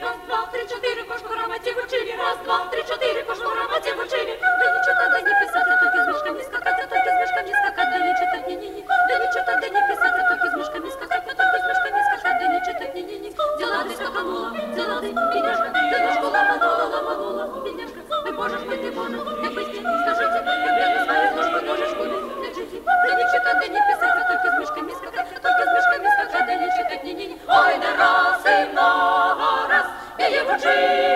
раз, два, три, чотири, кожного грамоті вчилі, раз, два, три, чотири, кожного грамоті вчилі. Да не читати, не писати, тільки з мішками скакати, тільки з мішками скакати, не читати, ні, ні, да не читати, не писати, тільки з мішками скакати, тільки з мішками скакати, не читати, ні, ні, ні. Діла ти скаканула, діла ти, бідняшка, ти ножку ламанула, ламанула, бідняшка, ти можеш, ми ти можеш, не пиши, скажите, як я не знаю, ножку можеш куди, не жити, да не читати, не писати, тільки з мішками скакати, тільки з мішками скакати, не читати, ні, ні, ні. Ой, не раз і. see.